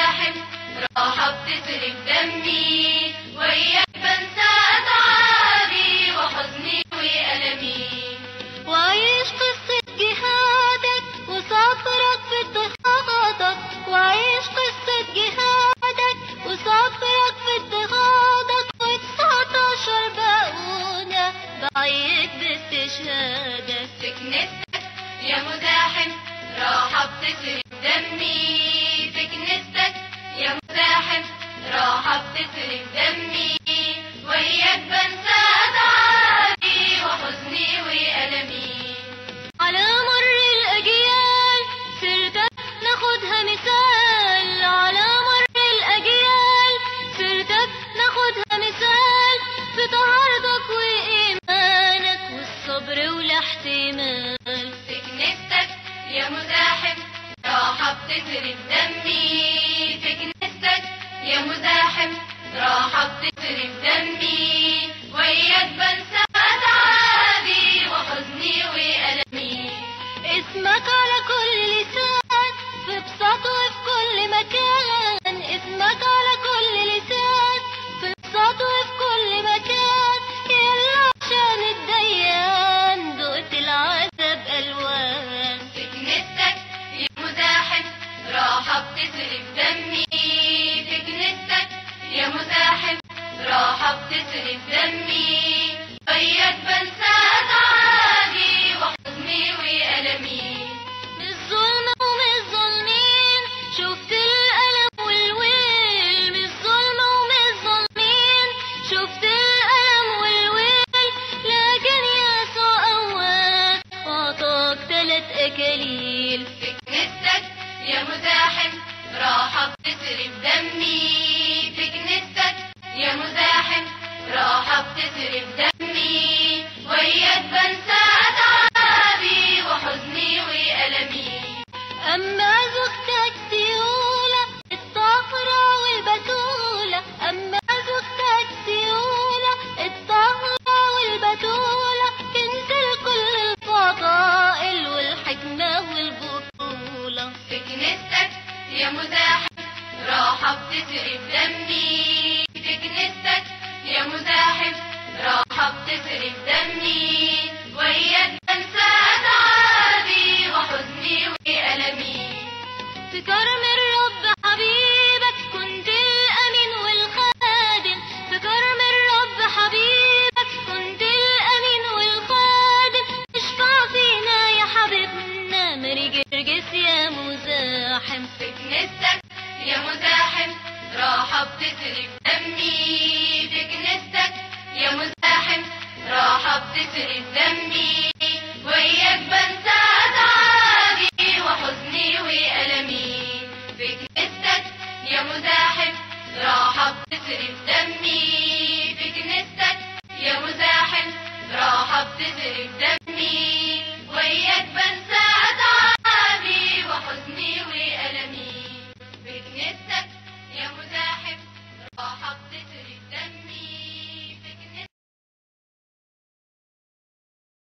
راحة بتسرق دمي وياك بنسى أتعابي وحزني وألمي. وعيش قصة جهادك وصبرك في اضطهادك وعيش قصة جهادك وصبرك في اضطهادك وتسعتاشر بقونا بعيد باستشهادك. في كنيستك يا مزاحم راحة بتسرق دمي دمي وياك بنسى أتعابي وحزني وألمي. على مر الأجيال سيرتك ناخدها مثال. على مر الأجيال سيرتك ناخدها مثال. في طهارتك وإيمانك والصبر والاحتمال. يا مزاحم راحة بتسرق دمي في كنيستك يا مزاحم راحة بتسرق دمي. بتسرق دمي وياك بنسى أتعابي وحزني وألمي. مش ظلم ومش ظالمين شفت الألم والويل. مش ظلم ومش ظالمين شفت الألم والويل. لكن يسوع قواك وعطاك تلات أكاليل. في كنيستك يا مزاحم راحة بتسرق بتسرق دمي كنيستك يا مزاحم. راحة بتسرق دمي وياك بنسى أتعابي وحزني وألمي. في كرم الرب حبيبك كنت الأمين والخادم. في كرم الرب حبيبك كنت الأمين والخادم. اشفع فينا يا حبيبنا ماري جرجس يا مزاحم. في كنيستك يا مزاحم. راحة بتسرق. دمي في كنيستك يا مزاحم راحة بتسرق. دمي وياك بنسى أتعابي وحزني وألمي. في كنيستك يا مزاحم. راحة بتسرق. دمي في كنيستك يا مزاحم. راحة بتسرق. دمي